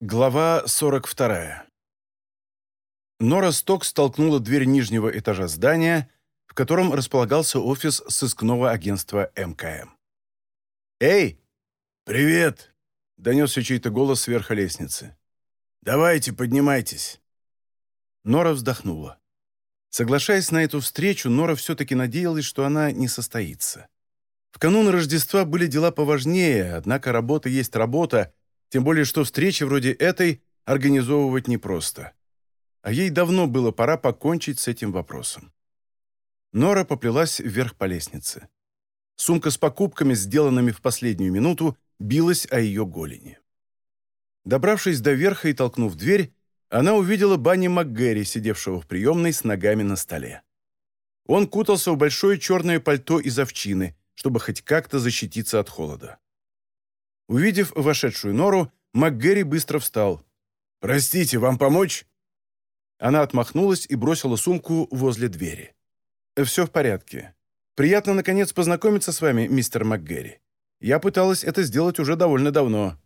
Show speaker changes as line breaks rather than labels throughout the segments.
Глава 42. Нора Сток столкнула дверь нижнего этажа здания, в котором располагался офис сыскного агентства МКМ. «Эй!»
«Привет!»
— донесся чей-то голос сверху лестницы.
«Давайте, поднимайтесь!»
Нора вздохнула. Соглашаясь на эту встречу, Нора все-таки надеялась, что она не состоится. В канун Рождества были дела поважнее, однако работа есть работа, тем более, что встречи вроде этой организовывать непросто. А ей давно было пора покончить с этим вопросом. Нора поплелась вверх по лестнице. Сумка с покупками, сделанными в последнюю минуту, билась о ее голени. Добравшись до верха и толкнув дверь, она увидела Банни МакГэри, сидевшего в приемной с ногами на столе. Он кутался в большое черное пальто из овчины, чтобы хоть как-то защититься от холода. Увидев вошедшую Нору, МакГерри быстро встал.
«Простите, вам помочь?»
Она отмахнулась и бросила сумку возле двери. «Все в порядке. Приятно, наконец, познакомиться с вами, мистер МакГерри. Я пыталась это сделать уже довольно давно».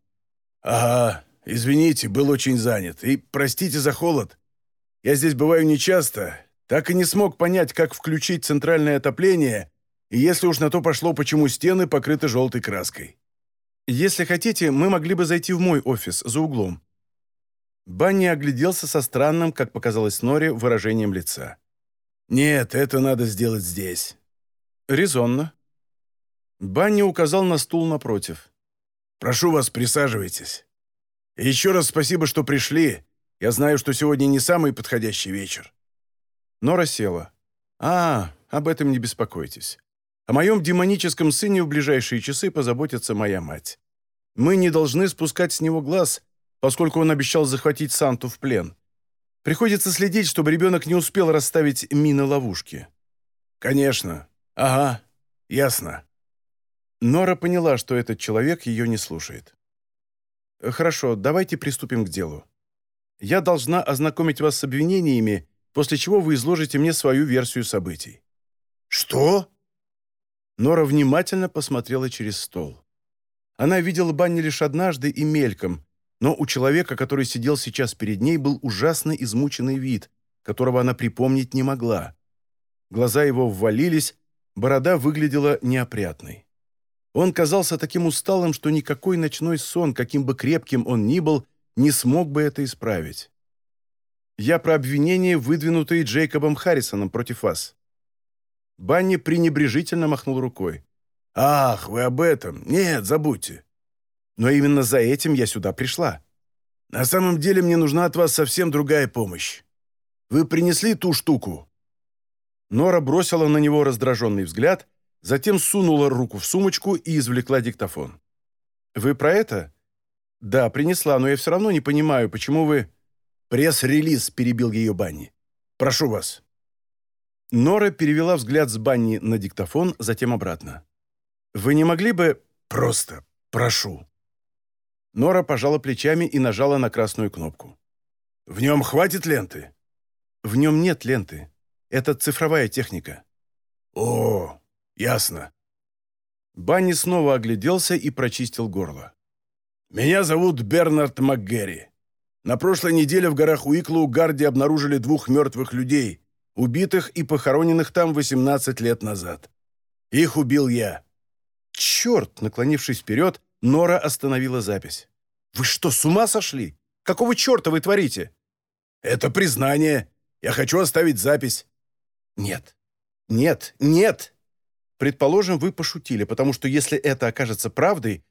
«Ага, извините, был очень занят. И простите за холод. Я здесь бываю нечасто. Так и не смог понять, как включить центральное отопление, и если уж на то пошло, почему стены покрыты желтой краской».
«Если хотите, мы могли бы зайти в мой офис за углом». Банни огляделся со странным, как показалось Норе, выражением лица.
«Нет, это надо сделать здесь».
«Резонно». Банни указал на стул напротив.
«Прошу вас, присаживайтесь. И еще раз спасибо, что пришли. Я знаю, что сегодня не самый подходящий вечер».
Нора села. «А, об этом не беспокойтесь. О моем демоническом сыне в ближайшие часы позаботится моя мать. Мы не должны спускать с него глаз, поскольку он обещал захватить Санту в плен. Приходится следить, чтобы ребенок не успел расставить мины-ловушки».
«Конечно. Ага. Ясно».
Нора поняла, что этот человек ее не слушает. «Хорошо, давайте приступим к делу. Я должна ознакомить вас с обвинениями, после чего вы изложите мне свою версию событий».
«Что?»
Нора внимательно посмотрела через стол. Она видела Банни лишь однажды и мельком, но у человека, который сидел сейчас перед ней, был ужасно измученный вид, которого она припомнить не могла. Глаза его ввалились, борода выглядела неопрятной. Он казался таким усталым, что никакой ночной сон, каким бы крепким он ни был, не смог бы это исправить. «Я про обвинения, выдвинутые Джейкобом Харрисоном против вас. Банни пренебрежительно махнул рукой.
«Ах, вы об этом? Нет, забудьте».
«Но именно за этим я сюда пришла».
«На самом деле мне нужна от вас совсем другая помощь. Вы принесли ту штуку?»
Нора бросила на него раздраженный взгляд, затем сунула руку в сумочку и извлекла диктофон. «Вы про это?» «Да, принесла, но я все равно не понимаю, почему вы...»
«Пресс-релиз», — перебил ее Банни. «Прошу вас».
Нора перевела взгляд с Банни на диктофон, затем обратно. «Вы не могли бы...»
«Просто прошу».
Нора пожала плечами и нажала на красную кнопку.
«В нем хватит ленты?»
«В нем нет ленты. Это цифровая техника».
«О, ясно».
Банни снова огляделся и прочистил горло.
«Меня зовут Бернард МакГерри. На прошлой неделе в горах Уиклоу Гарди обнаружили двух мертвых людей, убитых и похороненных там 18 лет назад. Их убил я».
«Черт!» — наклонившись вперед, Нора остановила запись. «Вы что, с ума сошли? Какого черта вы творите?»
«Это признание. Я хочу оставить запись».
«Нет. Нет. Нет!» «Предположим, вы пошутили, потому что если это окажется правдой...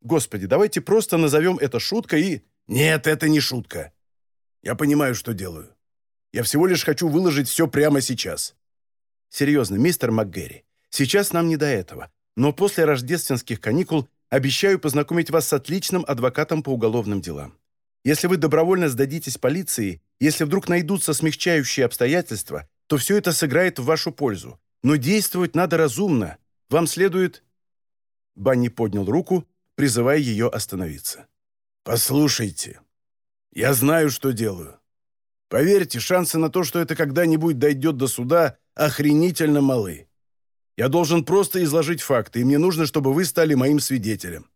Господи, давайте просто назовем это шуткой и...»
«Нет, это не шутка. Я понимаю, что делаю. Я всего лишь хочу выложить все прямо сейчас».
«Серьезно, мистер МакГерри, сейчас нам не до этого, но после рождественских каникул обещаю познакомить вас с отличным адвокатом по уголовным делам. Если вы добровольно сдадитесь полиции, если вдруг найдутся смягчающие обстоятельства, то все это сыграет в вашу пользу. Но действовать надо разумно. Вам следует...» Банни поднял руку, призывая ее остановиться.
«Послушайте, я знаю, что делаю. Поверьте, шансы на то, что это когда-нибудь дойдет до суда, охренительно малы. Я должен просто изложить факты, и мне нужно, чтобы вы стали моим свидетелем.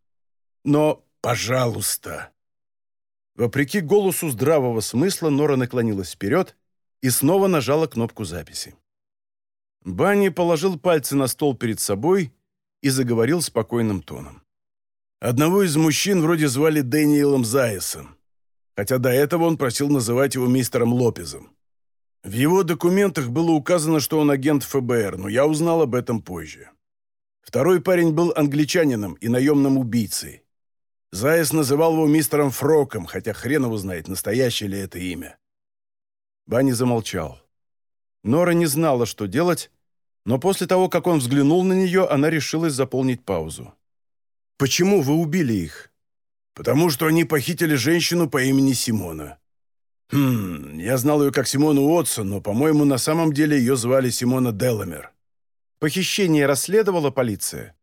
Но, пожалуйста.
Вопреки голосу здравого смысла, Нора наклонилась вперед и снова нажала кнопку записи. Банни положил пальцы на стол перед собой и заговорил спокойным тоном.
Одного из мужчин вроде звали Дэниелом Зайесом, хотя до этого он просил называть его мистером Лопезом. В его документах было указано, что он агент ФБР, но я узнал об этом позже. Второй парень был англичанином и наемным убийцей. Заяц называл его мистером Фроком, хотя хрен его знает, настоящее ли это имя.
Банни замолчал. Нора не знала, что делать, но после того, как он взглянул на нее, она решилась заполнить паузу. «Почему вы убили их?»
«Потому что они похитили женщину по имени Симона. Хм, я знал ее как Симону Уотсон, но, по-моему, на самом деле ее звали Симона Деламер».
«Похищение расследовала полиция?»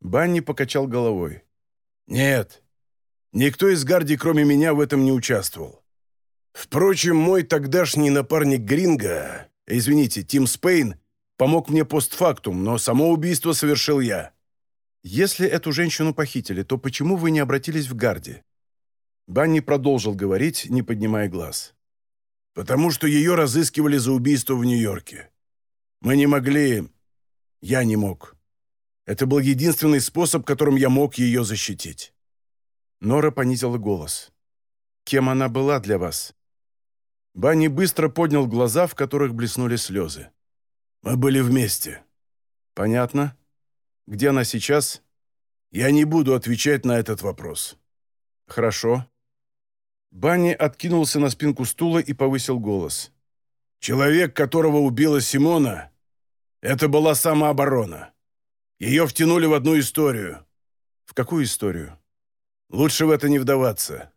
Банни покачал головой.
«Нет, никто из Гарди, кроме меня, в этом не участвовал. Впрочем, мой тогдашний напарник Гринго, извините, Тим Спейн, помог мне постфактум, но само убийство совершил я».
«Если эту женщину похитили, то почему вы не обратились в Гарди?» Банни продолжил говорить, не поднимая глаз.
«Потому что ее разыскивали за убийство в Нью-Йорке. Мы не могли... Я не мог. Это был единственный способ, которым я мог ее защитить».
Нора понизила голос. «Кем она была для вас?» Банни быстро поднял глаза, в которых блеснули слезы.
«Мы были вместе».
«Понятно. Где она сейчас?»
«Я не буду отвечать на этот вопрос».
«Хорошо». Банни откинулся на спинку стула и повысил голос.
«Человек, которого убила Симона, это была самооборона. Ее втянули в одну историю».
«В какую историю?»
«Лучше в это не вдаваться.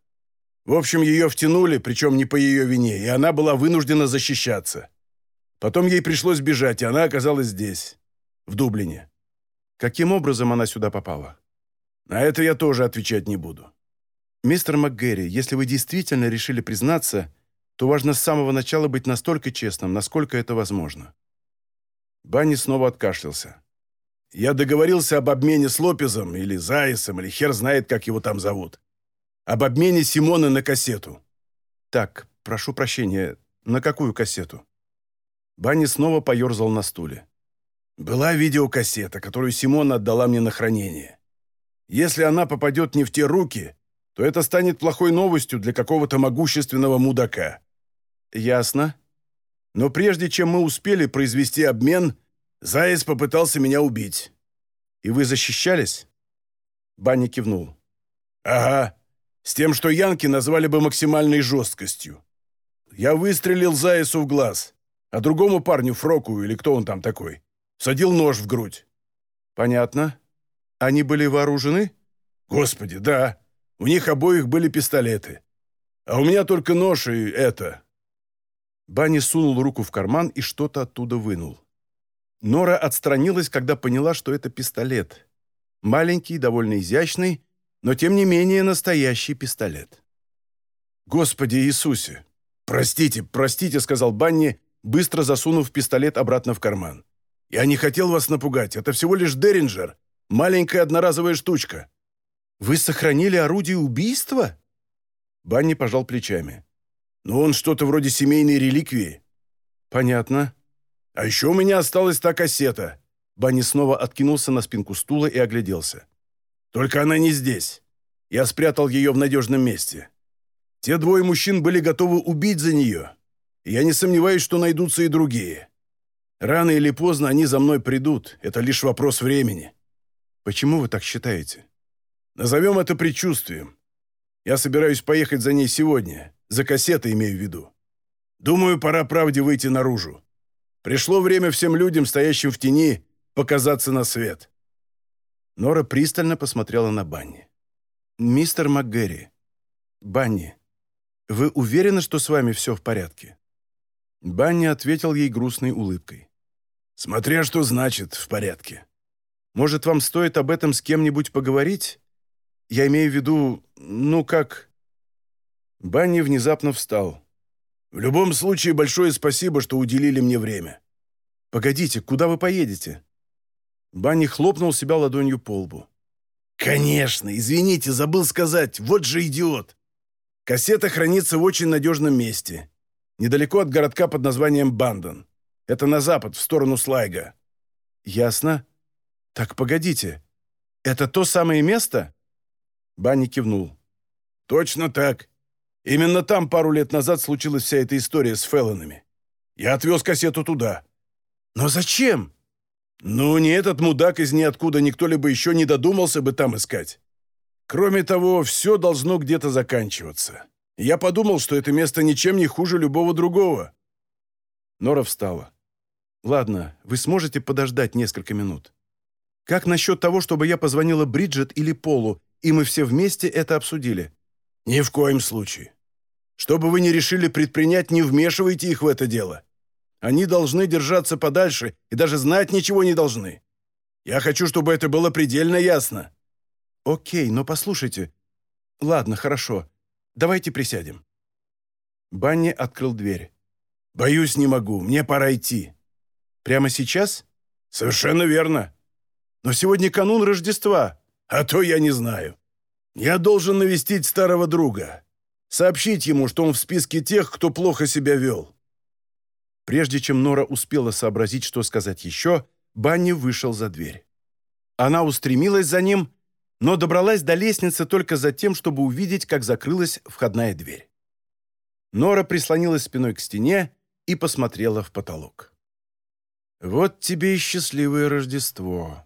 В общем, ее втянули, причем не по ее вине, и она была вынуждена защищаться. Потом ей пришлось бежать, и она оказалась здесь, в Дублине.
Каким образом она сюда попала?
На это я тоже отвечать не буду.
Мистер МакГерри, если вы действительно решили признаться, то важно с самого начала быть настолько честным, насколько это возможно. Банни снова откашлялся.
Я договорился об обмене с Лопезом или Зайсом, или хер знает, как его там зовут. Об обмене Симоны на кассету.
Так, прошу прощения, на какую кассету? Банни снова поерзал на стуле.
Была видеокассета, которую Симона отдала мне на хранение. Если она попадет не в те руки, то это станет плохой новостью для какого-то могущественного мудака.
Ясно.
Но прежде чем мы успели произвести обмен, Заяц попытался меня убить.
И вы защищались? Банни кивнул.
Ага. С тем, что янки назвали бы максимальной жесткостью. Я выстрелил Заяцу в глаз, а другому парню, Фроку, или кто он там такой, садил нож в грудь.
Понятно. Они были вооружены?
Господи, да. У них обоих были пистолеты. А у меня только нож и это.
Банни сунул руку в карман и что-то оттуда вынул. Нора отстранилась, когда поняла, что это пистолет. Маленький, довольно изящный, но тем не менее настоящий пистолет.
«Господи Иисусе! Простите, простите», — сказал Банни, быстро засунув пистолет обратно в карман. «Я не хотел вас напугать. Это всего лишь Деринджер. Маленькая одноразовая штучка».
«Вы сохранили орудие убийства?» Банни пожал плечами.
«Ну, он что-то вроде семейной реликвии».
«Понятно.
А еще у меня осталась та кассета».
Банни снова откинулся на спинку стула и огляделся.
Только она не здесь. Я спрятал ее в надежном месте. Те двое мужчин были готовы убить за нее. Я не сомневаюсь, что найдутся и другие. Рано или поздно они за мной придут. Это лишь вопрос времени.
Почему вы так считаете?
Назовем это предчувствием. Я собираюсь поехать за ней сегодня. За кассетой имею в виду. Думаю, пора правде выйти наружу. Пришло время всем людям, стоящим в тени, показаться на свет.
Нора пристально посмотрела на Банни. «Мистер МакГерри, Банни, вы уверены, что с вами все в порядке?» Банни ответил ей грустной улыбкой.
«Смотря что значит «в порядке».
Может, вам стоит об этом с кем-нибудь поговорить? Я имею в виду, ну как...» Банни внезапно встал.
«В любом случае, большое спасибо, что уделили мне время».
«Погодите, куда вы поедете?» Банни хлопнул себя ладонью по лбу.
«Конечно! Извините, забыл сказать. Вот же идиот!» Кассета хранится в очень надежном месте. Недалеко от городка под названием Бандон. Это на запад, в сторону Слайга».
«Ясно. Так погодите. Это то самое место?»
Банни кивнул. «Точно так. Именно там пару лет назад случилась вся эта история с Феллонами. Я отвез кассету туда».
«Но зачем?»
«Ну, не этот мудак из ниоткуда никто либо еще не додумался бы там искать. Кроме того, все должно где-то заканчиваться. Я подумал, что это место ничем не хуже любого другого».
Нора встала. «Ладно, вы сможете подождать несколько минут. Как насчет того, чтобы я позвонила Бриджит или Полу, и мы все вместе это обсудили?»
«Ни в коем случае. Что бы вы ни решили предпринять, не вмешивайте их в это дело. Они должны держаться подальше и даже знать ничего не должны. Я хочу, чтобы это было предельно ясно».
«Окей, но послушайте. Ладно, хорошо. Давайте присядем». Банни открыл дверь.
«Боюсь, не могу. Мне пора идти».
«Прямо сейчас?»
«Совершенно верно.
Но сегодня канун Рождества».
«А то я не знаю. Я должен навестить старого друга. Сообщить ему, что он в списке тех, кто плохо себя вел».
Прежде чем Нора успела сообразить, что сказать еще, Банни вышел за дверь. Она устремилась за ним, но добралась до лестницы только за тем, чтобы увидеть, как закрылась входная дверь. Нора прислонилась спиной к стене и посмотрела в потолок. «Вот тебе и счастливое Рождество»,